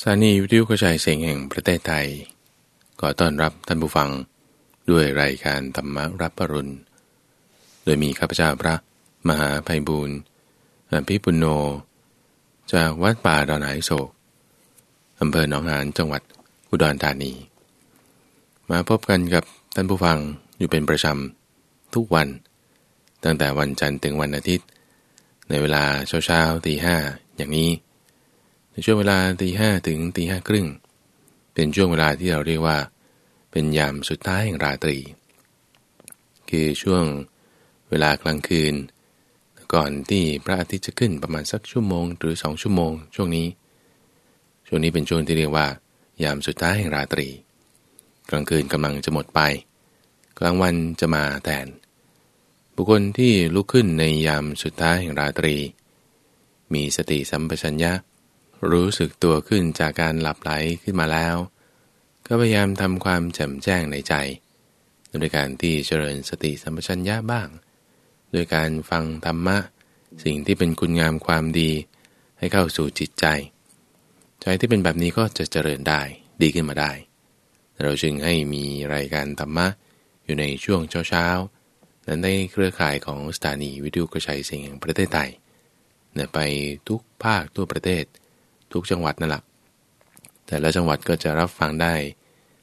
สถานีวิทยุกระจายเสียงแห่งประเทศไทยขอต้อนรับท่านผู้ฟังด้วยรายการธรรมรับปรุณ โดยมีข้าพเจ้าพระมหาภัยบูรณ์อภิปุโน จากวัดป่าดอนหายโศกอำเภอหนองหานจังหวัดอุดรธานี มาพบกันกับท่านผู้ฟังอยู่เป็นประจำทุกวัน ตั้งแต่วันจันทร์ถึงวันอาทิตย์ ในเวลาเช้าเช้าตีห้าอย่างนี้ ในช่วงเวลาตีห้าถึงตีห้าครึ่ง เป็นช่วงเวลาที่เราเรียกว่า เป็นยามสุดท้ายแห่งราตรี คือช่วงเวลากลางคืน ก่อนที่พระอาทิตย์จะขึ้นประมาณสักชั่วโมง หรือสองชั่วโมง ช่วงนี้ ช่วงนี้เป็นช่วงที่เรียกว่า ยามสุดท้ายแห่งราตรี กลางคืนกำลังจะหมดไป กลางวันจะมาแทน บุคคลที่ลุกขึ้นในยามสุดท้ายแห่งราตรี มีสติสัมปชัญญะ รู้สึกตัวขึ้นจากการหลับไหลขึ้นมาแล้ว ก็พยายามทำความแจ่มแจ้งในใจโดยการที่เจริญสติสัมปชัญญะบ้าง โดยการฟังธรรมะ สิ่งที่เป็นคุณงามความดี ให้เข้าสู่จิตใจ ใจที่เป็นแบบนี้ก็จะเจริญได้ดีขึ้นมาได้ เราจึงให้มีรายการธรรมะอยู่ในช่วงเช้าๆนั้นในเครือข่ายของสถานีวิทยุกระจายเสียงแห่งประเทศไทยไปทุกภาคทั่วประเทศ ทุกจังหวัดนั่นแหละแต่ละจังหวัดก็จะรับฟังได้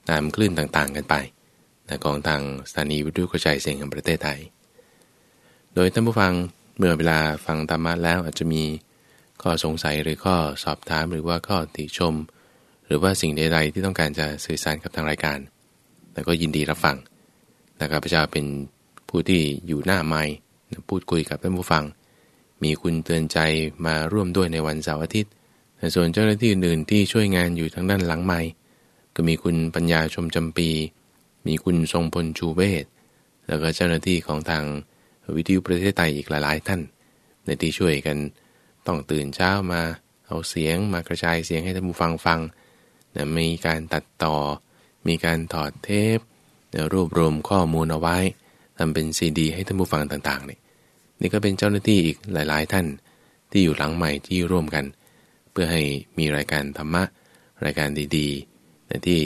ตามคลื่นต่างๆกันไปของทางสถานีวิทยุกระจายเสียงแห่งประเทศไทย โดยท่านผู้ฟังเมื่อเวลาฟังธรรมะแล้วอาจจะมีข้อสงสัยหรือข้อสอบถามหรือว่าข้อติชม หรือว่าสิ่งใดๆที่ต้องการจะสื่อสารกับทางรายการ แต่ก็ยินดีรับฟังนะครับพระเจ้าเป็นผู้ที่อยู่หน้าไม้พูดคุยกับท่านผู้ฟัง มีคุณเตือนใจมาร่วมด้วยในวันเสาร์อาทิตย์ ส่วนเจ้าหน้าที่อื่นที่ช่วยงานอยู่ทางด้านหลังไม้ก็มีคุณปัญญาชมจำปี มีคุณทรงพลชูเวศแล้วก็เจ้าหน้าที่ของทางวิทยุประเทศไทยอีกหลาย ๆ ท่าน ในที่ช่วยกันต้องตื่นเช้ามา เอาเสียงมากระจายเสียงให้ท่านผู้ฟังฟังนะมีการตัดต่อ มีการถอดเทปรวบรวมข้อมูลเอาไว้ทำเป็นซีดีให้ท่านผู้ฟังต่างๆนี่นี่ก็เป็นเจ้าหน้าที่อีกหลาย ๆ ท่านที่อยู่หลังใหม่ที่ร่วมกัน เพื่อให้มีรายการธรรมะ รายการดีๆในที่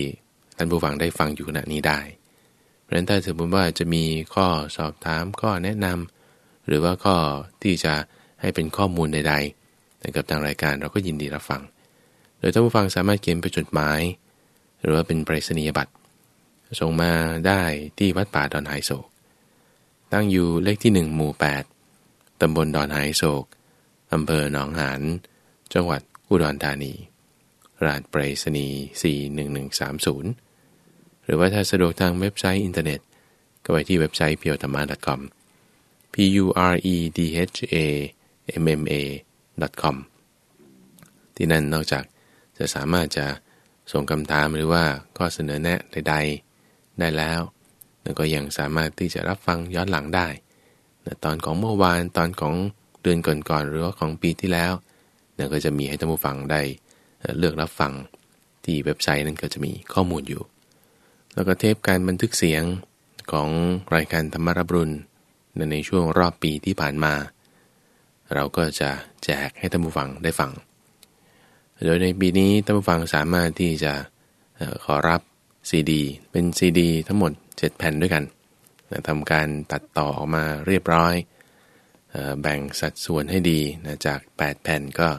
ท่านผู้ฟังได้ฟังอยู่ขณะนี้ได้ เพราะฉะนั้นถ้าสมมติว่าจะมีข้อสอบถามข้อแนะนำหรือว่าข้อที่จะให้เป็นข้อมูลใดๆกับทางรายการเราก็ยินดีรับฟัง โดยท่านผู้ฟังสามารถเขียนไปจดหมาย หรือว่าเป็นปริศนียบัตรส่งมาได้ที่วัดป่าดอนไฮโศก ตั้งอยู่เลขที่ 1 หมู่ 8 ตำบลดอนไฮโศก อำเภอหนองหาน จังหวัด อุดรธานีรหัสไปรษณีย์41130 หรือว่าถ้าสะดวกทางเว็บไซต์อินเทอร์เน็ต ก็ไปที่เว็บไซต์ p u r e t h a m m a com p u r e d h a m m a com ที่นั่นนอกจากจะสามารถจะส่งคำถามหรือว่าข้อเสนอแนะใด ๆ ได้แล้วแล้วก็ยังสามารถที่จะรับฟังย้อนหลังได้ ตอนของเมื่อวานตอนของเดือนก่อนๆหรือว่าของปีที่แล้ว เนี่ยก็จะมีให้ท่านผู้ฟังได้เลือกรับฟังที่เว็บไซต์นั้นก็จะมีข้อมูลอยู่ แล้วก็เทปการบันทึกเสียงของรายการธรรมรับรุณในช่วงรอบปีที่ผ่านมา เราก็จะแจกให้ท่านผู้ฟังได้ฟัง โดยในปีนี้ท่านผู้ฟังสามารถที่จะขอรับซีดีเป็นซีดีทั้งหมด 7 แผ่นด้วยกันทำการตัดต่อออกมาเรียบร้อย แบ่งสัดส่วนให้ดีนะจาก 8 แผ่นก็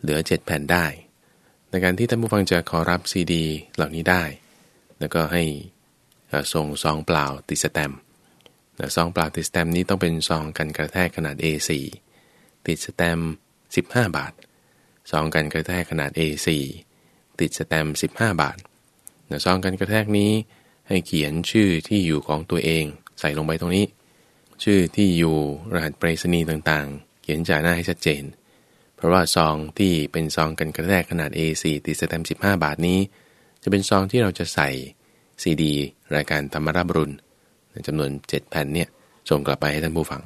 เหลือ 7 แผ่นได้ ในการที่ท่านผู้ฟังจะขอรับซีดี เหล่านี้ได้ แล้วก็ให้ส่งซองเปล่าติดสแตมซองเปล่าติดสแตมนี้ต้องเป็นซองกันกระแทกขนาด A4 ติดสแตม15 บาทซองกันกระแทกขนาด A4 ติดสแตม15 บาทซองกันกระแทกนี้ให้เขียนชื่อที่อยู่ของตัวเองใส่ลงไปตรงนี้ ชื่อที่อยู่รหัสไปรษณีย์ต่างๆ เขียนจ่าหน้าให้ชัดเจน เพราะว่าซองที่เป็นซองกันกระแทกขนาด A4 ติดสแตมป์15 บาทนี้ จะเป็นซองที่เราจะใส่ซีดีรายการธรรมราบรุนจำนวน 7 แผ่นเนี่ยส่งกลับไปให้ท่านผู้ฟัง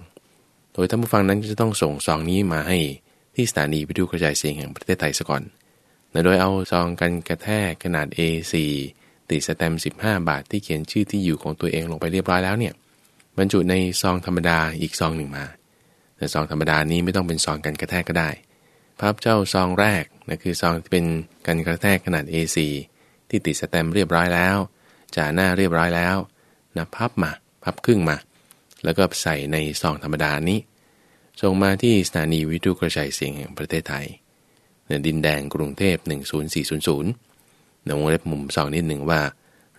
โดยท่านผู้ฟังนั้นจะต้องส่งซองนี้มาให้ที่สถานีวิทยุกระจายเสียงแห่งประเทศไทยซะก่อนโดยเอาซองกันกระแทกขนาด A4 ติดสแตมป์15 บาทที่เขียนชื่อที่อยู่ของตัวเองลงไปเรียบร้อยแล้วเนี่ยบรรจุในซองธรรมดาอีกซองหนึ่งมา แต่ซองธรรมดานี้ไม่ต้องเป็นซองกันกระแทกก็ได้ พับเจ้าซองแรกนะคือซองที่เป็นกันกระแทกขนาด A4 ที่ติดสแตมเรียบร้อยแล้วจ่าหน้าเรียบร้อยแล้วนะพับมาพับครึ่งมา แล้วก็ใส่ในซองธรรมดานี้ส่งมาที่สถานีวิทยุกระจายเสียงแห่งประเทศไทยในดินแดงกรุงเทพ 10400ในวงเล็บมุมซองนิดหนึ่งว่า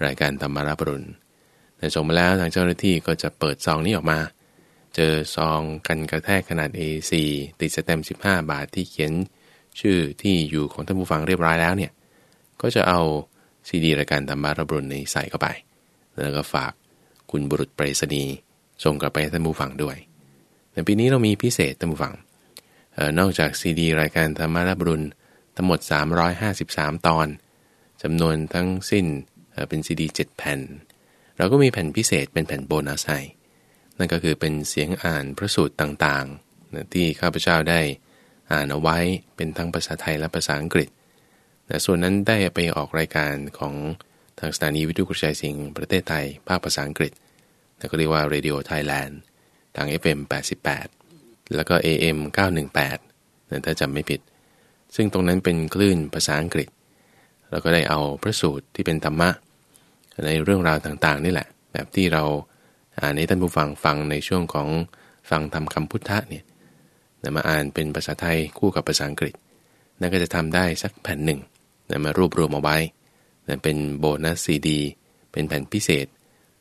รายการธรรมารับรุณแต่ส่งมาแล้วทางเจ้าหน้าที่ก็จะเปิดซองนี้ออกมา เจอซองกันกระแทกขนาด A4 ติดสแตมป์15 บาทที่เขียนชื่อที่อยู่ของท่านผู้ฟังเรียบร้อยแล้วเนี่ย ก็จะเอาซีดีรายการธรรมารับรุณในใส่เข้าไป แล้วก็ฝากคุณบุรุษไปรษณีย์ส่งกลับไปท่านผู้ฟังด้วยในปีนี้เรามีพิเศษท่านผู้ฟังออนอกจากซีดีรายการธรรมารับรุณทั้งหมด 353 ตอนจำนวนทั้งสิ้นเป็นซีดี7แผ่น เราก็มีแผ่นพิเศษเป็นแผ่นโบนัสให้ นั่นก็คือเป็นเสียงอ่านพระสูตรต่างๆ ที่ข้าพเจ้าได้อ่านเอาไว้เป็นทั้งภาษาไทยและภาษาอังกฤษแต่ส่วนนั้นได้ไปออกรายการของทางสถานีวิทยุกระจายเสียงประเทศไทย ภาคภาษาอังกฤษแล้วก็เรียกว่า Radio Thailand ทาง FM 88 แล้วก็ AM 918นั่นถ้าจำไม่ผิด ซึ่งตรงนั้นเป็นคลื่นภาษาอังกฤษ เราก็ได้เอาพระสูตรที่เป็นธรรมะ ในเรื่องราวต่างๆ นี่แหละ แบบที่เรา อ่านให้ท่านผู้ฟังฟังในช่วงของฟังทำคำพุทธะเนี่ยนำมาอ่านเป็นภาษาไทยคู่กับภาษาอังกฤษ นั่นก็จะทำได้สักแผ่นหนึ่งนำมารวบรวมเอาไว้นั่นเป็นโบนัสซีดี เป็นแผ่นพิเศษ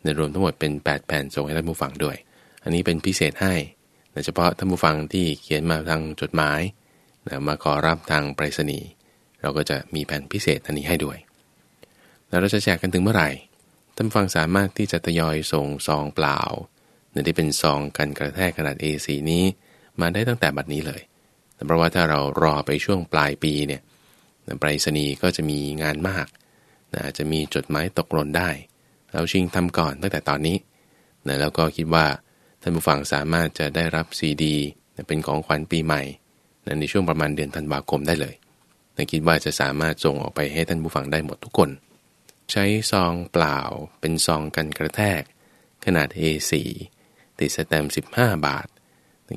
ในรวมทั้งหมดเป็น 8 แผ่นส่งให้ท่านผู้ฟังด้วย อันนี้เป็นพิเศษให้โดยเฉพาะท่านผู้ฟังที่เขียนมาทางจดหมายนะมาขอรับทางไปรษณีย์เราก็จะมีแผ่นพิเศษอันนี้ให้ด้วย แล้วเราจะแจกกันถึงเมื่อไหร่ ท่านฟังสามารถที่จะทยอยส่งซองเปล่าในที่เป็นซองกันกระแทกขนาด A4 นี้มาได้ตั้งแต่บัดนี้เลยเพราะว่าถ้าเรารอไปช่วงปลายปีเนี่ยไปรษณีย์ก็จะมีงานมากนะจะมีจดหมายตกหล่นได้ เราชิงทำก่อนตั้งแต่ตอนนี้นะแล้วก็คิดว่าท่านผู้ฟังสามารถจะได้รับซีดีเป็นของขวัญปีใหม่นะในช่วงประมาณเดือนธันวาคมได้เลยนะคิดว่าจะสามารถส่งออกไปให้ท่านผู้ฟังได้หมดทุกคน ใช้ซองเปล่าเป็นซองกันกระแทก ขนาด A4 ติดสแตมป์15 บาท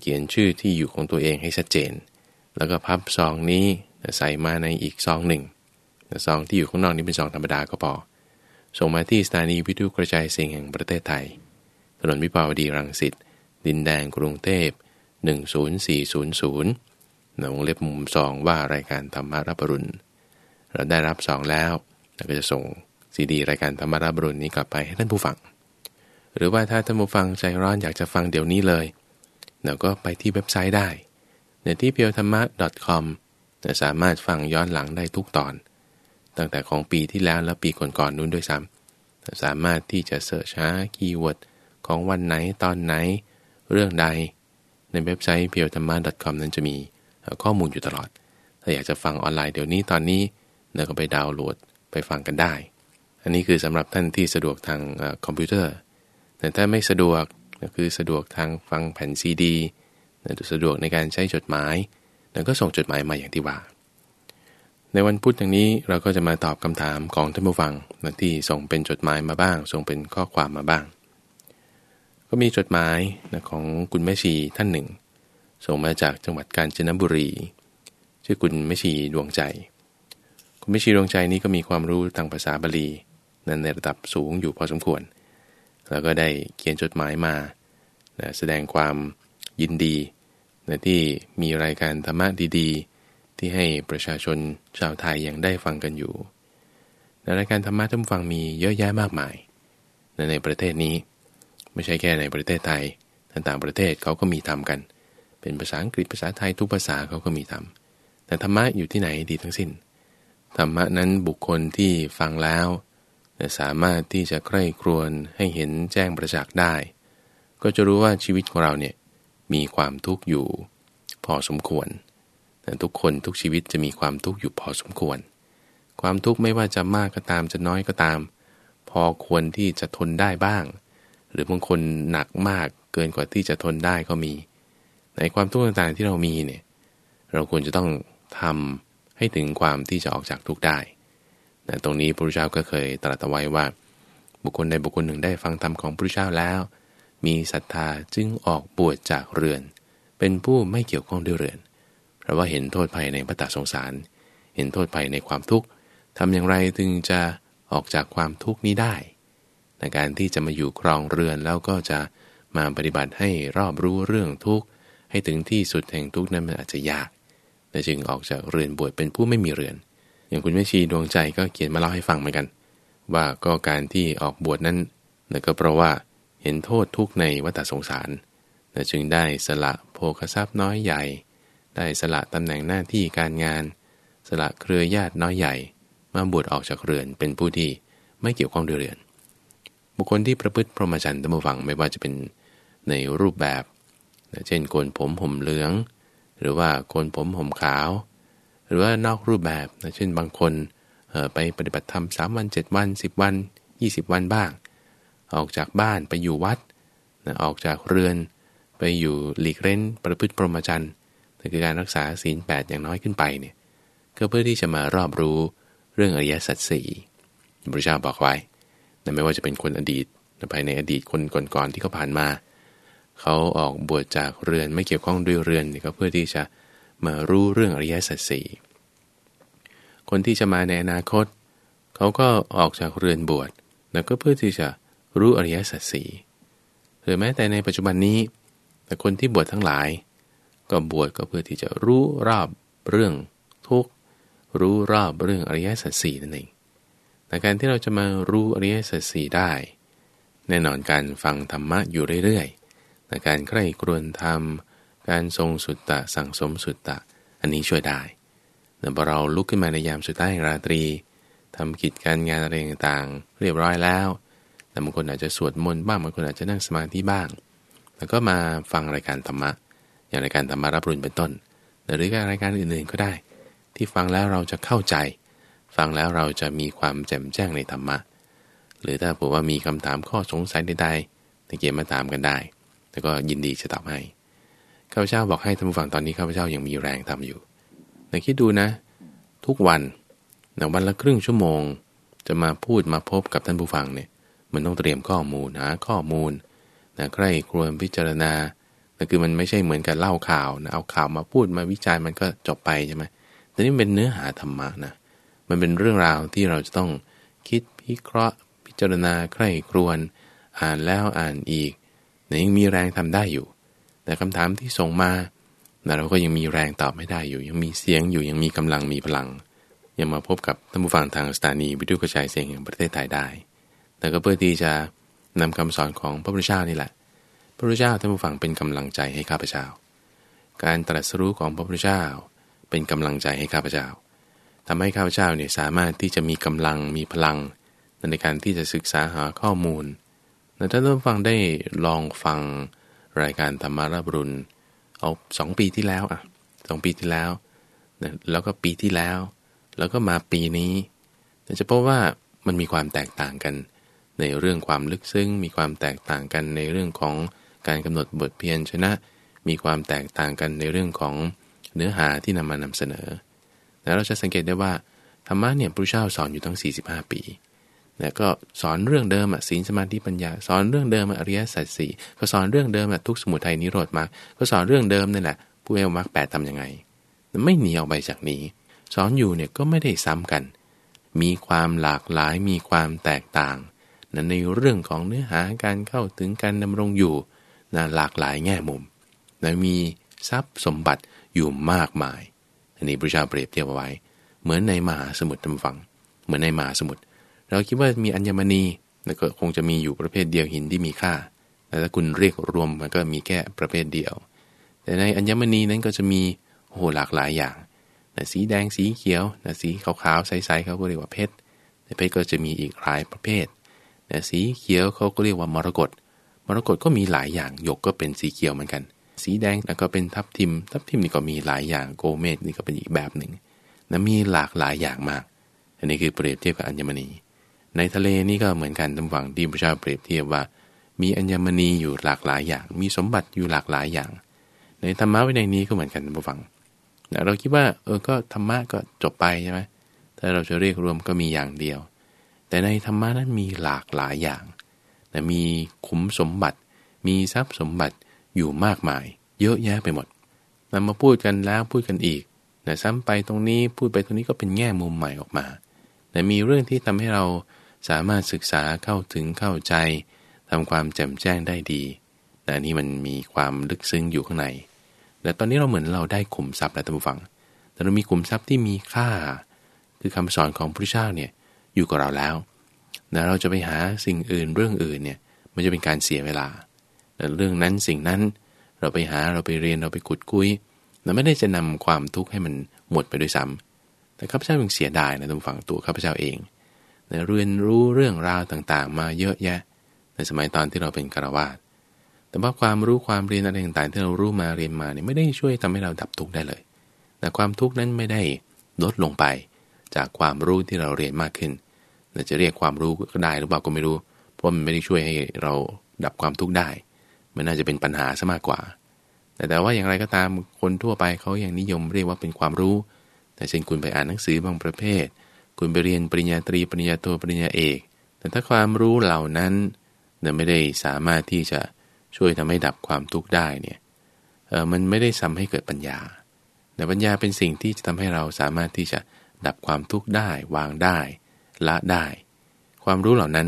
เขียนชื่อที่อยู่ของตัวเองให้ชัดเจน แล้วก็พับซองนี้ใส่มาในอีกซองหนึ่งซองที่อยู่ข้างนอกนี้เป็นซองธรรมดาก็พอส่งมาที่สถานีวิทยุกระจายเสียงแห่งประเทศไทย ถนนวิภาวดีรังสิต ดินแดงกรุงเทพ 10400ในวงเล็บมุมซองว่ารายการธรรมารับรุณเราได้รับซองแล้วเราก็จะส่ง ซีดีรายการธรรมะรับอรุณนี้กลับไปให้ท่านผู้ฟัง หรือว่าถ้าท่านผู้ฟังใจร้อนอยากจะฟังเดี๋ยวนี้เลยเราก็ไปที่เว็บไซต์ได้ในที่เพียวธรรมะ .com จะสามารถฟังย้อนหลังได้ทุกตอน ตั้งแต่ของปีที่แล้วและปีก่อนๆนนู้นด้วยซ้ำสามารถที่จะ search หา keyword ของวันไหนตอนไหน เรื่องใด ในเว็บไซต์เพียวธรรมะ .com นั้นจะมีข้อมูลอยู่ตลอด ถ้าอยากจะฟังออนไลน์เดี๋ยวนี้ตอนนี้เราก็ไปดาวน์โหลดไปฟังกันได้ อันนี้คือสำหรับท่านที่สะดวกทางคอมพิวเตอร์ แต่ถ้าไม่สะดวกก็คือสะดวกทางฟังแผ่นซีดีสะดวกในการใช้จดหมาย แล้วก็ส่งจดหมายมาอย่างที่ว่า ในวันพุธอย่างนี้เราก็จะมาตอบคำถามของท่านผู้ฟังที่ส่งเป็นจดหมายมาบ้าง ส่งเป็นข้อความมาบ้าง ก็มีจดหมายของคุณแม่ชีท่านหนึ่ง ส่งมาจากจังหวัดกาญจนบุรี ชื่อคุณแม่ชีดวงใจ คุณแม่ชีดวงใจนี้ก็มีความรู้ทางภาษาบาลี นั้นในระดับสูงอยู่พอสมควร แล้วก็ได้เขียนจดหมายมานะแสดงความยินดีนะที่มีรายการธรรมะดีๆ ที่ให้ประชาชนชาวไทยยังได้ฟังกันอยู่รายการธรรมะท่านฟังมีเยอะแยะมากมายในในประเทศนี้ ไม่ใช่แค่ในประเทศไทยต่างประเทศเขาก็มีทำกัน เป็นภาษาอังกฤษภาษาไทยทุกภาษาเขาก็มีทำแต่ธรรมะอยู่ที่ไหนดีทั้งสิ้นธรรมะนั้นบุคคลที่ฟังแล้ว สามารถที่จะใคร่ครวญให้เห็นแจ้งประจักษ์ได้ ก็จะรู้ว่าชีวิตของเราเนี่ยมีความทุกข์อยู่พอสมควรแต่ทุกคนทุกชีวิตจะมีความทุกข์อยู่พอสมควร ความทุกข์ไม่ว่าจะมากก็ตามจะน้อยก็ตาม พอควรที่จะทนได้บ้าง หรือบางคนหนักมากเกินกว่าที่จะทนได้ก็มี ในความทุกข์ต่างๆที่เรามีเนี่ยเราควรจะต้องทำให้ถึงความที่จะออกจากทุกข์ได้ ตรงนี้พระพุทธเจ้าก็เคยตรัสไว้ว่า บุคคลใดบุคคลหนึ่งได้ฟังธรรมของพระพุทธเจ้าแล้ว มีศรัทธาจึงออกบวชจากเรือน เป็นผู้ไม่เกี่ยวข้องด้วยเรือน เพราะว่าเห็นโทษภัยในพระตาสงสาร เห็นโทษภัยในความทุกข์ทำอย่างไรถึงจะออกจากความทุกข์นี้ได้ในการที่จะมาอยู่ครองเรือนแล้วก็จะมาปฏิบัติให้รอบรู้เรื่องทุกข์ให้ถึงที่สุดแห่งทุกข์นั้นมันอาจจะยากแต่จึงออกจากเรือนบวชเป็นผู้ไม่มีเรือน อย่างคุณแม่ชีดวงใจก็เขียนมาเล่าให้ฟังเหมือนกัน ว่าก็การที่ออกบวชนั้นนั่นก็เพราะว่าเห็นโทษทุกข์ในวัฏสงสารและจึงได้สละโภคทรัพย์น้อยใหญ่ ได้สละตำแหน่งหน้าที่การงาน สละเครือญาติน้อยใหญ่ มาบวชออกจากเรือนเป็นผู้ที่ไม่เกี่ยวข้องด้วยเรือน บุคคลที่ประพฤติพรหมจรรย์ตั้งฟังไม่ว่าจะเป็นในรูปแบบ เช่นโกนผมห่มเหลือง หรือว่าโกนผมห่มขาว หรือว่านอกรูปแบบเช่นบางคนไปปฏิบัติธรรม3วัน 7 วัน 10 วัน 20 วันบ้าง ออกจากบ้านไปอยู่วัดออกจากเรือน ไปอยู่หลีกเล่นประพฤติพรหมจรรย์นั่นคือการรักษาศีลแปดอย่างน้อยขึ้นไปเนี่ยก็เพื่อที่จะมารอบรู้เรื่องอริยสัจสี่พระเจ้าบอกไว้แต่ไม่ว่าจะเป็นคนอดีตภายในอดีตคนก่อนๆที่เขาผ่านมา เขาออกบวชจากเรือนไม่เกี่ยวข้องด้วยเรือนก็เพื่อที่จะ มารู้เรื่องอริยสัจสี่คนที่จะมาในอนาคต เขาก็ออกจากเรือนบวชแล้วก็เพื่อที่จะรู้อริยสัจสี่หรือแม้แต่ในปัจจุบันนี้ แต่คนที่บวชทั้งหลาย ก็บวชก็เพื่อที่จะรู้รอบเรื่องทุกรู้รอบเรื่องอริยสัจสี่นั่นเองแต่การที่เราจะมารู้อริยสัจสี่ได้ แน่นอนการฟังธรรมะอยู่เรื่อยๆแต่การใคร่ครวญธรรม การทรงสุตตะสั่งสมสุตตะ อันนี้ช่วยได้แต่พอเราลุกขึ้นมาในยามสุดท้ายราตรีทำกิจการงานอะไรต่างๆ เรียบร้อยแล้ว แต่บางคนอาจจะสวดมนต์บ้างบางคนอาจจะนั่งสมาธิบ้าง แล้วก็มาฟังรายการธรรมะ อย่างรายการธรรมารับรุนเป็นต้น หรือรายการอื่นๆก็ได้ ที่ฟังแล้วเราจะเข้าใจ ฟังแล้วเราจะมีความแจ่มแจ้งในธรรมะ หรือถ้าผมว่ามีคำถามข้อสงสัยใดๆในเกมมาถามกันได้แล้วก็ยินดีจะตอบให้ ข้าพเจ้าบอกให้ท่านผู้ฟังตอนนี้ข้าพเจ้ายังมีแรงทำอยู่แต่คิดดูนะ ทุกวันนวันละครึ่งชั่วโมง จะมาพูดมาพบกับท่านผู้ฟังเนี่ยมันต้องเตรียมข้อมูลหาข้อมูลนะใครครวญพิจารณาแต่คือมันไม่ใช่เหมือนกับเล่าข่าวนะเอาข่าวมาพูดมาวิจัยมันก็จบไปใช่ไหมแต่นี่เป็นเนื้อหาธรรมะนะมันเป็นเรื่องราวที่เราจะต้องคิดพิเคราะห์ พิจารณาใครครวญอ่านแล้วอ่านอีกแต่ยังมีแรงทำได้อยู่ แต่คำถามที่ส่งมาเราก็ยังมีแรงตอบไม่ได้อยู่ ยังมีเสียงอยู่ยังมีกำลังมีพลัง ยังมาพบกับท่านผู้ฟังทางสถานีวิทยุกระจายเสียงแห่งประเทศไทยได้ แต่ก็เพื่อที่จะนำคำสอนของพระพุทธเจ้านี่แหละ พระพุทธเจ้าท่านผู้ฟังเป็นกำลังใจให้ข้าพเจ้า การตรัสรู้ของพระพุทธเจ้าเป็นกำลังใจให้ข้าพเจ้าทำให้ข้าพเจ้าเนี่ยสามารถที่จะมีกำลังมีพลัง ในการที่จะศึกษาหาข้อมูลแต่ถ้าท่านฟังได้ลองฟัง รายการธรรมารับรุนเอาสองปีที่แล้วอะสองปีที่แล้วแล้วก็ปีที่แล้ว แล้วก็มาปีนี้จะพบว่ามันมีความแตกต่างกัน ในเรื่องความลึกซึ้ง มีความแตกต่างกันในเรื่องของการกำหนดบทเพียรชนะ มีความแตกต่างกันในเรื่องของเนื้อหาที่นำมานำเสนอ แล้วเราจะสังเกตได้ว่าธรรมะเนี่ยพระเจ้าสอนอยู่ทั้ง 45 ปี แล้วก็สอนเรื่องเดิมอะศีลสมาธิปัญญา สอนเรื่องเดิมอริยสัจสี่ก็สอนเรื่องเดิมอะทุกสมุทัยนิโรธมรรคก็สอนเรื่องเดิมนี่แหละผู้เอวมรรคแปดทำยังไง ไม่หนีออกไปจากนี้ สอนอยู่เนี่ยก็ไม่ได้ซ้ำกัน มีความหลากหลายมีความแตกต่างนะในเรื่องของเนื้อหาการเข้าถึงการดำรงอยู่นะหลากหลายแง่มุมนะมีทรัพย์สมบัติอยู่มากมาย อันนี้พระเจ้าเปรียบเทียบเอาไว้ เหมือนในมหาสมุทรทำฝัง เหมือนในมหาสมุทร เราคิดว่ามีอัญมณีแล้วก็คงจะมีอยู่ประเภทเดียวหินที่มีค่า แต่ถ้าคุณเรียกรวมมันก็มีแค่ประเภทเดียว แต่ในอัญมณีนั้นก็จะมีโอ้โหหลากหลายอย่างนะสีแดงสีเขียวนะสีขาวๆใสๆเขาก็เรียกว่าเพชรแต่เพชรก็จะมีอีกหลายประเภทแต่สีเขียวเขาก็เรียกว่ามรกตมรกตก็มีหลายอย่างหยกก็เป็นสีเขียวเหมือนกัน สีแดงแล้วก็เป็นทับทิม ทับทิมนี่ก็มีหลายอย่างโกเมตนี่ก็เป็นอีกแบบหนึ่งนะมีหลากหลายอย่างมาก อันนี้คือเปรียบเทียบกับอัญมณี ในทะเลนี่ก็เหมือนกันทำฝั่งที่พระเจ้าเปรียบเทียบว่า มีอัญมณีอยู่หลากหลายอย่าง มีสมบัติอยู่หลากหลายอย่าง ในธรรมะวินัยนี้ก็เหมือนกันท่านผู้ฟังเราคิดว่าเออก็ธรรมะก็จบไปใช่ไหมถ้าเราจะเรียกรวมก็มีอย่างเดียว แต่ในธรรมะนั้นมีหลากหลายอย่างแต่มีขุมสมบัติ มีทรัพย์สมบัติอยู่มากมาย เยอะแยะไปหมดนำมาพูดกันแล้วพูดกันอีกนะซ้ำไปตรงนี้พูดไปตรงนี้ก็เป็นแง่มุมใหม่ออกมา แต่มีเรื่องที่ทำให้เรา สามารถศึกษาเข้าถึงเข้าใจทำความแจ่มแจ้งได้ดีแต่นี้มันมีความลึกซึ้งอยู่ข้างใน แต่ตอนนี้เราเหมือนเราได้ขุมทรัพย์แล้วท่านผู้ฟัง แต่เรามีขุมทรัพย์ที่มีค่า คือคำสอนของพระเจ้าเนี่ยอยู่กับเราแล้วแต่เราจะไปหาสิ่งอื่นเรื่องอื่นเนี่ยมันจะเป็นการเสียเวลาแต่เรื่องนั้นสิ่งนั้นเราไปหาเราไปเรียนเราไปขุดคุยเราไม่ได้จะนำความทุกข์ให้มันหมดไปด้วยซ้ำแต่ข้าพเจ้ายังเสียดายนะท่านฟังตัวข้าพเจ้าเอง เรียนรู้เรื่องราวต่างๆ มาเยอะแยะ ในสมัยตอนที่เราเป็นคารวาสแต่ว่าความรู้ความเรียนอะไรต่างๆที่เรารู้มาเรียนมาเนี่ยไม่ได้ช่วยทำให้เราดับทุกข์ได้เลย แต่ความทุกข์นั้นไม่ได้ลดลงไป จากความรู้ที่เราเรียนมากขึ้นจะเรียกความรู้ก็ได้หรือเปล่าก็ไม่รู้ เพราะมันไม่ได้ช่วยให้เราดับความทุกข์ได้ มันน่าจะเป็นปัญหาซะมากกว่า แต่แต่ว่าอย่างไรก็ตามคนทั่วไปเขายังนิยมเรียกว่าเป็นความรู้ แต่เช่นคุณไปอ่านหนังสือบางประเภท คุณไปเรียนปริญญาตรีปริญญาโทปริญญาเอก แต่ถ้าความรู้เหล่านั้นเนี่ยไม่ได้สามารถที่จะช่วยทำให้ดับความทุกข์ได้เนี่ยเออมันไม่ได้ทำให้เกิดปัญญา แต่ปัญญาเป็นสิ่งที่จะทำให้เราสามารถที่จะดับความทุกข์ได้ วางได้ ละได้ ความรู้เหล่านั้น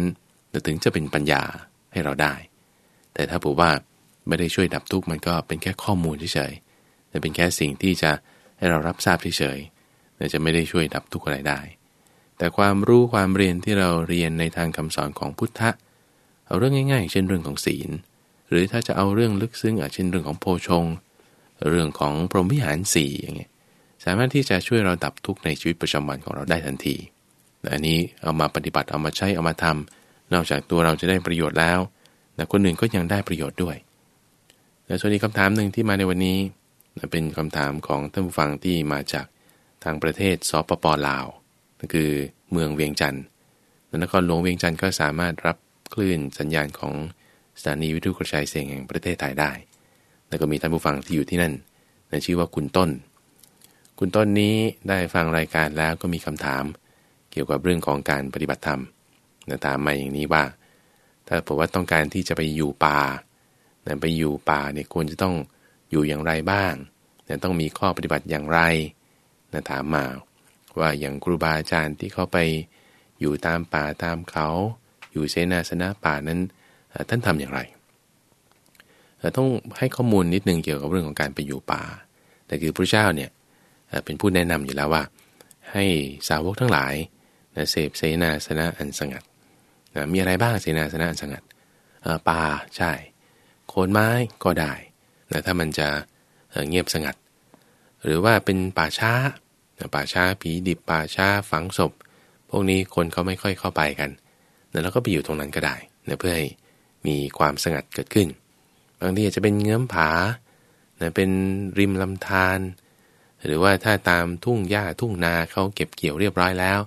ถึงจะเป็นปัญญาให้เราได้ แต่ถ้าบอกว่าไม่ได้ช่วยดับทุกข์มันก็เป็นแค่ข้อมูลเฉยๆแต่เป็นแค่สิ่งที่จะให้เรารับทราบเฉยๆแต่จะไม่ได้ช่วยดับทุกข์อะไรได้ แต่ความรู้ความเรียนที่เราเรียนในทางคำสอนของพุทธะเอาเรื่องง่าย ๆ เช่นเรื่องของศีล หรือถ้าจะเอาเรื่องลึกซึ้งอาจเช่นเรื่องของโพชง เรื่องของพรหมวิหารสี่อย่างเงี้ยสามารถที่จะช่วยเราดับทุกข์ในชีวิตประจำวันของเราได้ทันทีอันนี้เอามาปฏิบัติเอามาใช้เอามาทำนอกจากตัวเราจะได้ประโยชน์แล้วแต่คนอื่นก็ยังได้ประโยชน์ด้วยและส่วนอีกคำถามหนึ่งที่มาในวันนี้เป็นคำถามของท่านผู้ฟังที่มาจากทางประเทศสปปลาว นั่นคือเมืองเวียงจันทร์นครหลวงเวียงจันทร์ก็สามารถรับคลื่นสัญญาณของสถานีวิทยุกระจายเสียงแห่งประเทศไทยได้ แล้วก็มีท่านผู้ฟังที่อยู่ที่นั่นนชื่อว่าคุณต้น คุณต้นนี้ได้ฟังรายการแล้วก็มีคำถาม เกี่ยวกับเรื่องของการปฏิบัติธรรมนะถามมาอย่างนี้ว่า ถ้าผมว่าต้องการที่จะไปอยู่ป่านะไปอยู่ป่าเนี่ยควรจะต้องอยู่อย่างไรบ้างนะต้องมีข้อปฏิบัติอย่างไรนะถามมา ว่าอย่างครูบาอาจารย์ที่เขาไปอยู่ตามป่าตามเขา อยู่เสนาสนะป่านั้นท่านทำอย่างไรต้องให้ข้อมูลนิดนึงเกี่ยวกับเรื่องของการไปอยู่ป่า แต่คือพระเจ้าเนี่ยเป็นผู้แนะนำอยู่แล้วว่า ให้สาวกทั้งหลายเสพเสนาสนะอันสงัดมีอะไรบ้างเสนาสนะอันสงัดป่าใช่โคนไม้ก็ได้แต่ถ้ามันจะเงียบสงัด หรือว่าเป็นป่าช้า ป่าช้าผีดิบป่าช้าฝังศพ พวกนี้คนเขาไม่ค่อยเข้าไปกันแล้วก็ไปอยู่ตรงนั้นก็ได้เพื่อให้มีความสงัดเกิดขึ้น บางทีอาจจะเป็นเงื้อมผาเป็นริมลำธารหรือว่าถ้าตามทุ่งหญ้าทุ่งนาเขาเก็บเกี่ยวเรียบร้อยแล้ว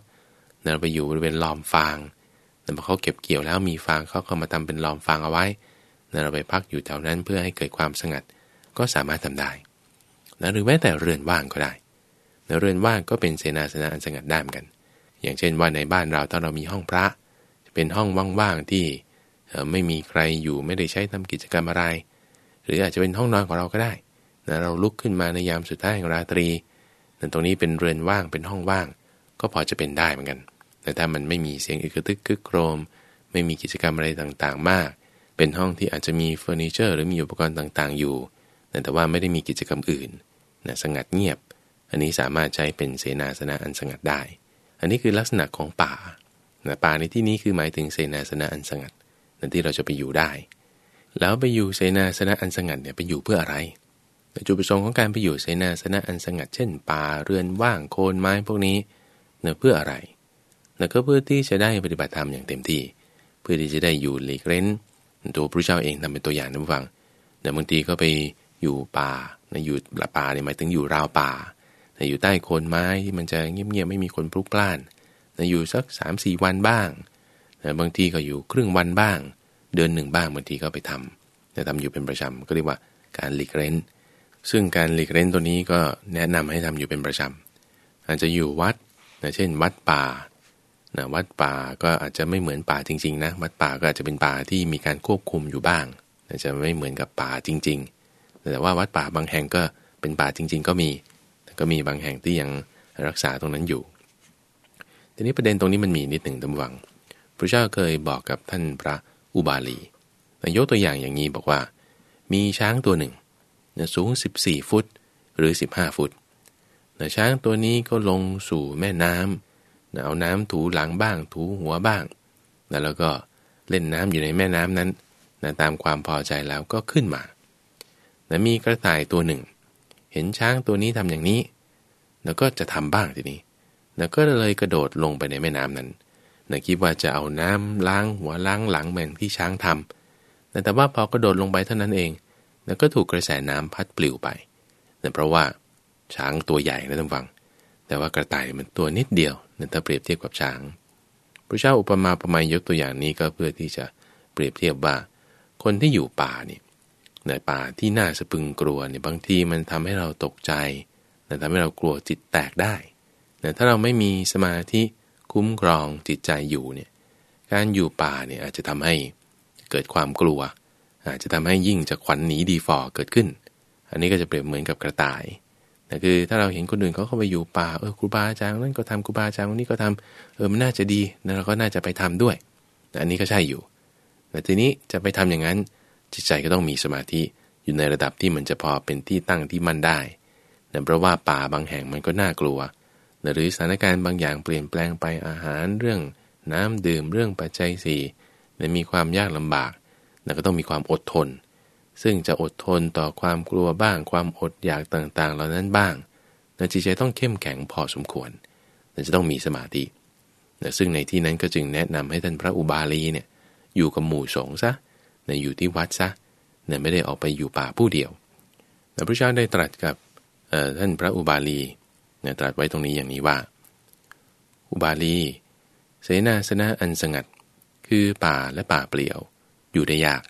เราไปอยู่บริเวณลอมฟางแต่พอเขาเก็บเกี่ยวแล้วมีฟางเขาก็มาทำเป็นลอมฟางเอาไว้เราไปพักอยู่แถวนั้นเพื่อให้เกิดความสงัดก็สามารถทำได้นะหรือแม้แต่เรือนว่างก็ได้ เรือนว่างก็เป็นเสนาสนะอันสงัดได้เหมือนกัน อย่างเช่นว่าในบ้านเราถ้าเรามีห้องพระจะเป็นห้องว่างๆที่ไม่มีใครอยู่ไม่ได้ใช้ทำกิจกรรมอะไร หรืออาจจะเป็นห้องนอนของเราก็ได้นะเราลุกขึ้นมาในยามสุดท้ายของราตรีนั่นตรงนี้เป็นเรือนว่างเป็นห้องว่าง ก็พอจะเป็นได้เหมือนกัน แต่ถ้ามันไม่มีเสียงอึกทึกคึกโครม ไม่มีกิจกรรมอะไรต่างๆ มาก เป็นห้องที่อาจจะมีเฟอร์นิเจอร์ หรือมีอุปกรณ์ต่างๆ อยู่ แต่ว่าไม่ได้มีกิจกรรมอื่นนะสงัดเงียบ อันนี้สามารถใช้เป็นเสนาสนะอันสงัดได้ อันนี้คือลักษณะของป่านะป่าในที่นี้คือหมายถึงเสนาสนะอันสงัดนั่นที่เราจะไปอยู่ได้ แล้วไปอยู่เสนาสนะอันสงัดเนี่ยไปอยู่เพื่ออะไรจุดประสงค์ของการไปอยู่เสนาสนะอันสงัด เช่น ป่าเรือนว่างโคนไม้พวกนี้เนี่ยเพื่ออะไรแล้วก็เพื่อที่จะได้ปฏิบัติธรรมอย่างเต็มที่ เพื่อที่จะได้อยู่หลีกเล้น ตัวพระเจ้าเองทำเป็นตัวอย่างนะฟังแต่บางทีก็ไปอยู่ป่านะอยู่ป่าเนี่ยหมายถึงอยู่ราวป่า อยู่ใต้โคนไม้ที่มันจะเงียบๆไม่มีคนพลุกพล่านนะอยู่สัก3่วันบ้างบางทีก็อยู่ครึ่งวันบ้าง เดือนหนึ่งบ้างบางทีก็ไปทำแต่ทำอยู่เป็นประจำก็เรียกว่าการหลีกเล้น ซึ่งการหลีกเล้นตัวนี้ก็แนะนำให้ทำอยู่เป็นประจำอาจจะอยู่วัดนะเช่น วัดป่านะวัดป่าก็อาจจะไม่เหมือนป่าจริงๆนะวัดป่าก็อาจจะเป็นป่าที่มีการควบคุมอยู่บ้างอาจจะไม่เหมือนกับป่าจริง ๆ แต่ว่าวัดป่าบางแห่งก็เป็นป่าจริง ๆ ก็มี ก็มีบางแห่งที่ยังรักษาตรงนั้นอยู่ ทีนี้ประเด็นตรงนี้มันมีนิดหนึ่งตำวัง พระเจ้าเคยบอกกับท่านพระอุบาลียกตัวอย่างอย่างนี้บอกว่า มีช้างตัวหนึ่งสูง 14 ฟุตหรือ 15 ฟุตช้างตัวนี้ก็ลงสู่แม่น้ำเอาน้ำถูหลังบ้าง ถูหัวบ้าง แล้วก็เล่นน้ำอยู่ในแม่น้ำนั้นนะตามความพอใจแล้วก็ขึ้นมานะมีกระต่ายตัวหนึ่ง เห็นช้างตัวนี้ทำอย่างนี้ แล้วก็จะทำบ้างทีนี้นะก็เลยกระโดดลงไปในแม่น้ำนั้นนะคิดว่าจะเอาน้ำล้างหัวล้างหลังเหมือนที่ช้างทำนะแต่ว่าพอกระโดดลงไปเท่านั้นเองนะก็ถูกกระแสน้ำพัดปลิวไปนะเพราะว่าช้างตัวใหญ่นะท่านฟัง แต่ว่ากระต่ายมันตัวนิดเดียวนะถ้าเปรียบเทียบกับช้าง พระเจ้าอุปมาประมาณยกตัวอย่างนี้ก็เพื่อที่จะเปรียบเทียบว่า คนที่อยู่ป่านี่ ในป่าที่น่าสะพึงกลัวเนี่ยบางทีมันทำให้เราตกใจแต่ทำให้เรากลัวจิตแตกได้แต่ถ้าเราไม่มีสมาธิคุ้มครองจิตใจอยู่เนี่ยการอยู่ป่าเนี่ยอาจจะทำให้เกิดความกลัว อาจจะทำให้ยิ่งจะขวัญหนีดีฟอเกิดขึ้น อันนี้ก็จะเปรียบเหมือนกับกระต่ายแต่คือถ้าเราเห็นคนอื่นเขาเข้าไปอยู่ป่าเออครูบาอาจารย์นั่นก็ทำครูบาอาจารย์นี้ก็ทำเออมันน่าจะดีแล้วเราก็น่าจะไปทำด้วย อันนี้ก็ใช่อยู่แต่ทีนี้จะไปทำอย่างนั้น จิตใจก็ต้องมีสมาธิอยู่ในระดับที่มันจะพอเป็นที่ตั้งที่มั่นได้แต่เพราะว่าป่าบางแห่งมันก็น่ากลัว หรือสถานการณ์บางอย่างเปลี่ยนแปลงไปอาหารเรื่องน้ำดื่มเรื่องปัจจัยสี่มันมีความยากลำบากแล้วก็ต้องมีความอดทน ซึ่งจะอดทนต่อความกลัวบ้าง ความอดอยากต่างๆ เหล่านั้นบ้างแต่จิตใจต้องเข้มแข็งพอสมควรแต่จะต้องมีสมาธิซึ่งในที่นั้นก็จึงแนะนำให้ท่านพระอุบาลีเนี่ยอยู่กับหมู่สงฆ์ซะเนี่ยอยู่ที่วัดซะเนี่ยไม่ได้ออกไปอยู่ป่าผู้เดียวแต่พระเจ้าได้ตรัสกับท่านพระอุบาลีเนี่ยตรัสไว้ตรงนี้อย่างนี้ว่า อุบาลี เสนาสนะอันสงัด คือป่าและป่าเปลี่ยว อยู่ได้ยาก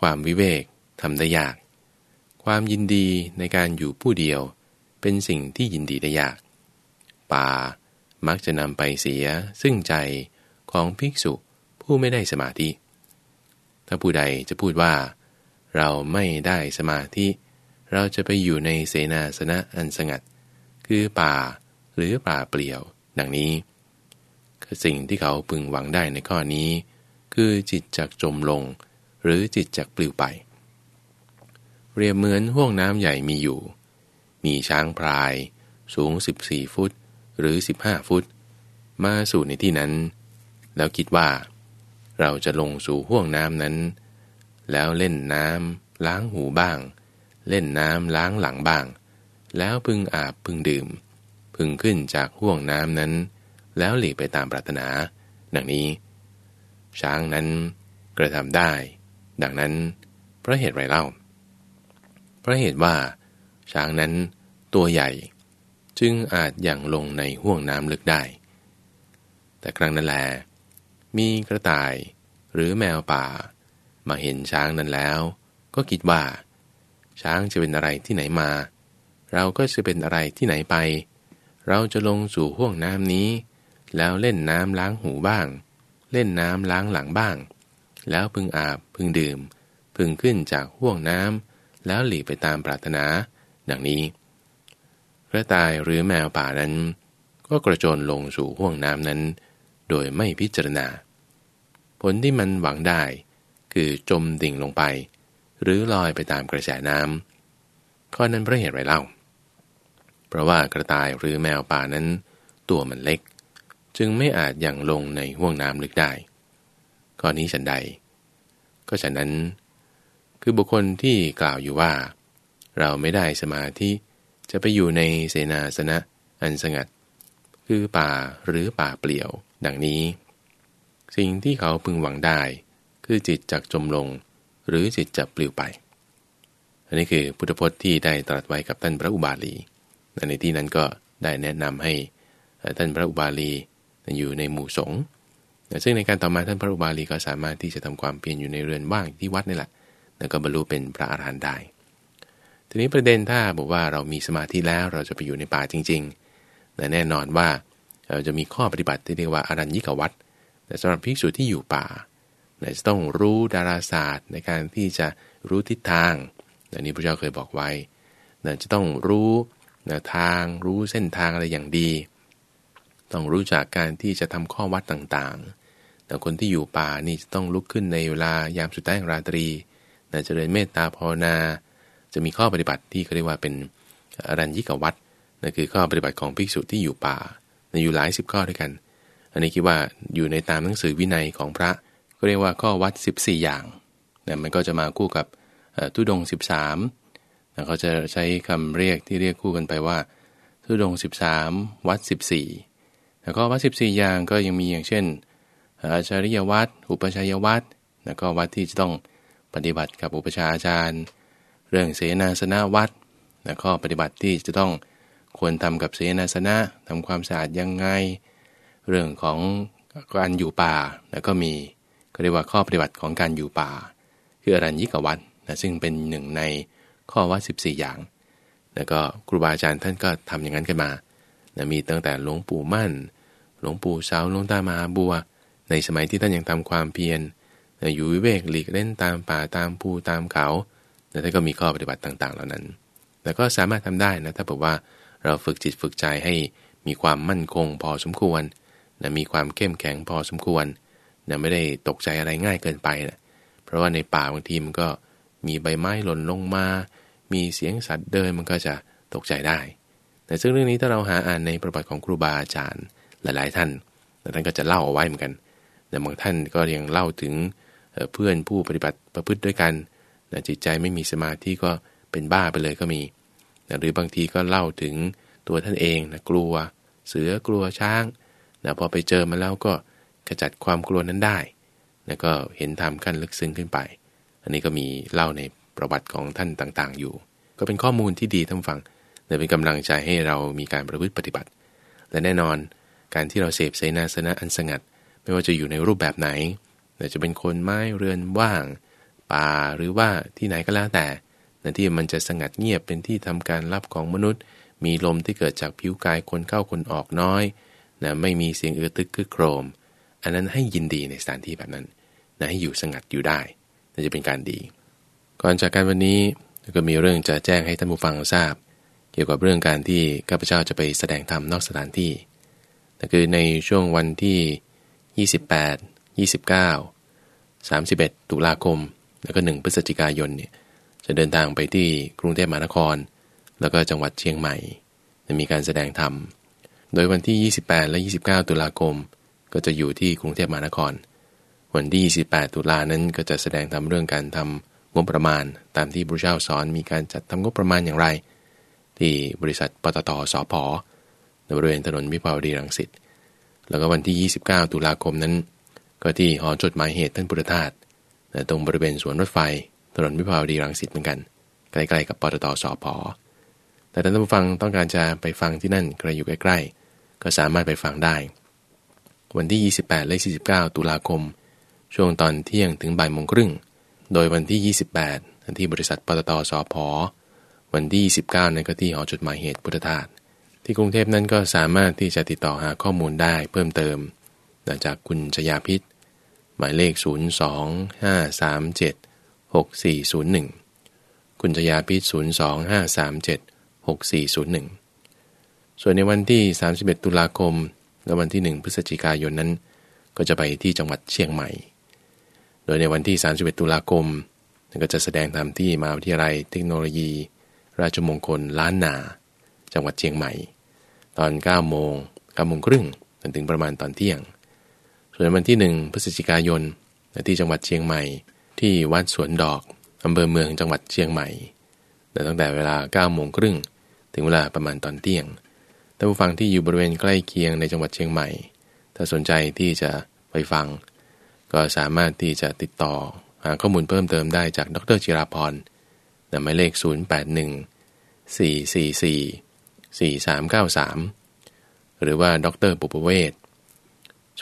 ความวิเวกทำได้ยาก ความยินดีในการอยู่ผู้เดียว เป็นสิ่งที่ยินดีได้ยาก ป่ามักจะนำไปเสียซึ่งใจของภิกษุผู้ไม่ได้สมาธิ ถ้าผู้ใดจะพูดว่า เราไม่ได้สมาธิ เราจะไปอยู่ในเสนาสนะอันสงัด คือป่าหรือป่าเปลี่ยว ดังนี้สิ่งที่เขาพึงหวังได้ในข้อนี้ คือจิตจักจมลง หรือจิตจักปลิวไป เรียบเหมือนห่วงน้ำใหญ่มีอยู่ มีช้างพราย สูง 14 ฟุต หรือ 15 ฟุต มาสู่ในที่นั้น แล้วคิดว่า เราจะลงสู่ห่วงน้ำนั้น แล้วเล่นน้ำล้างหูบ้าง เล่นน้ำล้างหลังบ้าง แล้วพึงอาบพึงดื่ม พึงขึ้นจากห่วงน้ำนั้น แล้วหลีกไปตามปรารถนา ดังนี้ ช้างนั้นกระทำได้ ดังนั้นเพราะเหตุไรเล่าเพราะเหตุว่า ช้างนั้นตัวใหญ่ จึงอาจอย่างลงในห่วงน้ำลึกได้ แต่ครั้งนั้นแหละ มีกระต่ายหรือแมวป่า มาเห็นช้างนั้นแล้ว ก็คิดว่า ช้างจะเป็นอะไรที่ไหนมา เราก็จะเป็นอะไรที่ไหนไป เราจะลงสู่ห่วงน้ำนี้ แล้วเล่นน้ำล้างหูบ้าง เล่นน้ำล้างหลังบ้าง แล้วพึงอาบพึงดื่ม พึงขึ้นจากห่วงน้ำแล้วหลีไปตามปรารถนา ดังนี้กระต่ายหรือแมวป่านั้น ก็กระโจนลงสู่ห่วงน้ำนั้น โดยไม่พิจารณา ผลที่มันหวังได้ คือจมดิ่งลงไป หรือลอยไปตามกระแสน้ำข้อนั้นเพราะเหตุไรเล่า เพราะว่ากระต่ายหรือแมวป่านั้น ตัวมันเล็ก จึงไม่อาจยังลงในห่วงน้ำลึกได้ข้อนี้ฉันใด ก็ฉะนั้น คือบุคคลที่กล่าวอยู่ว่า เราไม่ได้สมาธิจะไปอยู่ในเสนาสนะอันสงัด คือป่าหรือป่าเปลี่ยว ดังนี้ สิ่งที่เขาพึงหวังได้ คือจิตจักจมลง หรือจิตจะปลิวไป อันนี้คือพุทธพจน์ที่ได้ตรัสไว้กับท่านพระอุบาลีในที่นั้นก็ได้แนะนำให้ท่านพระอุบาลีอยู่ในหมู่สงฆ์ซึ่งในการต่อมาท่านพระอุบาลีก็สามารถที่จะทำความเพียรอยู่ในเรือนว่างที่วัดนี่แหละ แล้วก็บรรลุเป็นพระอรหันต์ได้ ทีนี้ประเด็นถ้าบอกว่าเรามีสมาธิแล้วเราจะไปอยู่ในป่าจริงๆแน่นอนว่าเราจะมีข้อปฏิบัติที่เรียกว่าอารัญญิกวัตร แต่สำหรับภิกษุที่อยู่ป่าจะต้องรู้ดาราศาสตร์ในการที่จะรู้ทิศทางอันนี้พระเจ้าเคยบอกไว้นะจะต้องรู้นะทางรู้เส้นทางอะไรอย่างดี ต้องรู้จากการที่จะทำข้อวัดต่างๆ แต่คนที่อยู่ป่านี่จะต้องลุกขึ้นในเวลายามสุดท้ายของราตรีนะเจริญเมตตาภาวนา จะมีข้อปฏิบัติที่เขาเรียกว่าเป็นอรัญญิกวัดนั่นคือข้อปฏิบัติของภิกษุที่อยู่ป่านอยู่หลายสิบข้อด้วยกัน อันนี้คิดว่าอยู่ในตามหนังสือวินัยของพระ ก็เรียกว่าข้อวัด 14 อย่างนะมันก็จะมาคู่กับทุดง 13นะเขาจะใช้คำเรียกที่เรียกคู่กันไปว่า ทุดง 13 วัด 14แล้วก็วัด 14 อย่างก็ยังมีอย่างเช่นอาจาริยวัดอุปชัยวัดแล้วก็วัดที่จะต้องปฏิบัติกับอุปชาอาจารย์ เรื่องเสนาสนะวัดแล้วก็ปฏิบัติที่จะต้องควรทำกับเสนาสนะทำความสะอาดยังไง เรื่องของการอยู่ป่าแล้วก็มีก็เรียกว่าข้อปฏิบัติของการอยู่ป่า คืออรัญญิกวัดนะซึ่งเป็นหนึ่งในข้อวัด14 อย่าง แล้วก็ครูบาอาจารย์ท่านก็ทำอย่างนั้นกันมานะมีตั้งแต่หลวงปู่มั่น หลวงปู่เสาหลวงตามาบัว ในสมัยที่ท่านยังทำความเพียรนะอยู่วิเวกหลีกเล่นตามป่าตามภูตามเขาแล้วท่านก็มีข้อปฏิบัติต่าง ๆ เหล่านั้น แล้วก็สามารถทำได้นะถ้าบอกว่าเราฝึกจิตฝึกใจให้มีความมั่นคงพอสมควร นะมีความเข้มแข็งพอสมควรนะไม่ได้ตกใจอะไรง่ายเกินไปนะเพราะว่าในป่าบางทีมันก็มีใบไม้หล่นลงมา มีเสียงสัตว์เดินมันก็จะตกใจได้ แต่ซึ่งเรื่องนี้ถ้าเราหาอ่านในประวัติของครูบาอาจารย์หลาย ๆ ท่านท่านก็จะเล่าเอาไว้เหมือนกัน แต่บางท่านก็ยังเล่าถึงเพื่อนผู้ปฏิบัติประพฤติด้วยกันจิตใจไม่มีสมาธิก็เป็นบ้าไปเลยก็มี หรือบางทีก็เล่าถึงตัวท่านเองนะกลัว เสือกลัวช้าง นะพอไปเจอมาแล้วก็ขจัดความกลัวนั้นได้นะก็เห็นธรรมขั้นลึกซึ้งขึ้นไป อันนี้ก็มีเล่าในประวัติของท่านต่างๆ อยู่ ก็เป็นข้อมูลที่ดีท่านฟังแต่เป็นกำลังใจให้เรามีการประพฤติปฏิบัติ และแน่นอนการที่เราเสพเสนาสนะอันสงัด ไม่ว่าจะอยู่ในรูปแบบไหนจะเป็นคนไม้เรือนว่าง ป่าหรือว่าที่ไหนก็แล้วแต่ที่มันจะสงัดเงียบเป็นที่ทำการรับของมนุษย์ มีลมที่เกิดจากผิวกายคนเข้าคนออกน้อย นะไม่มีเสียงเอือตึกคึกโครม อันนั้นให้ยินดีในสถานที่แบบนั้นนะให้อยู่สงัดอยู่ได้น่าจะเป็นการดี ก่อนจากการวันนี้ก็มีเรื่องจะแจ้งให้ท่านผู้ฟังทราบ เกี่ยวกับเรื่องการที่ข้าพเจ้าจะไปแสดงธรรมนอกสถานที่นั่นคือในช่วงวันที่ 28 29 31 ตุลาคม แล้วก็ 1 พฤศจิกายนเนี่ยจะเดินทางไปที่กรุงเทพมหานคร แล้วก็จังหวัดเชียงใหม่จะมีการแสดงธรรม โดยวันที่ 28 และ 29 ตุลาคม ก็จะอยู่ที่กรุงเทพมหานคร วันที่ 28 ตุลานั้นก็จะแสดงธรรมเรื่องการทำงบประมาณ ตามที่พระเจ้าสอนมีการจัดทำงบประมาณอย่างไร ที่บริษัทปตทสอพในบริเวณถนนวิภาวดีรังสิต แล้วก็วันที่ 29 ตุลาคมนั้น ก็ที่หอจดหมายเหตุท่านพุทธทาสตรงบริเวณสวนรถไฟ ถนนวิภาวดีรังสิตเหมือนกัน ใกล้ๆกับปตทสอพแต่ท่านผู้ฟังต้องการจะไปฟังที่นั่นใครอยู่ใกล้ๆ ก็สามารถไปฟังได้ วันที่ 28 และ29ตุลาคม ช่วงตอนเที่ยงถึงบ่ายโมงครึ่ง โดยวันที่ 28 ที่บริษัทปตทสพวันที่ 29นั้นก็ที่หอจดหมายเหตุพุทธทาสที่กรุงเทพนั้นก็สามารถที่จะติดต่อหาข้อมูลได้เพิ่มเติมจากคุณชยาพิษ หมายเลข 02537 6401 คุณชยาพิษ 02537 6401 ส่วนในวันที่ 31 ตุลาคม และวันที่ 1 พฤศจิกายนนั้น ก็จะไปที่จังหวัดเชียงใหม่ โดยในวันที่ 31 ตุลาคมก็จะแสดงธรรมที่มหาวิทยาลัยเทคโนโลยี ราชมงคลล้านนา จังหวัดเชียงใหม่ ตอน 9 โมง9โมงครึ่งจนถึงประมาณตอนเที่ยง ส่วนวันที่ 1 พฤศจิกายนที่จังหวัดเชียงใหม่ ที่วัดสวนดอกอำเภอเมืองจังหวัดเชียงใหม่แต่ตั้งแต่เวลา9โมงครึ่งถึงเวลาประมาณตอนเที่ยง ท่านผู้ฟังที่อยู่บริเวณใกล้เคียงในจังหวัดเชียงใหม่ ถ้าสนใจที่จะไปฟัง ก็สามารถที่จะติดต่อหาข้อมูลเพิ่มเติมได้จากดรจิราพรหมายเลข 081 444 4393 หรือว่าดรปุปเวศ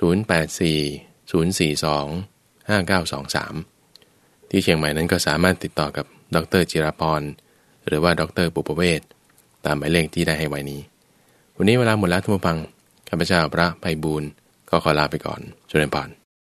084 042 5923 ที่เชียงใหม่นั้นก็สามารถติดต่อกับดรจิราพรหรือว่าดรปุปเวศตามหมายเลขที่ได้ให้ไว้นี้ วันนี้เวลาหมดแล้วทุกผู้ฟังข้าพเจ้าพระไพบูลก็ขอลาไปก่อนจุลพร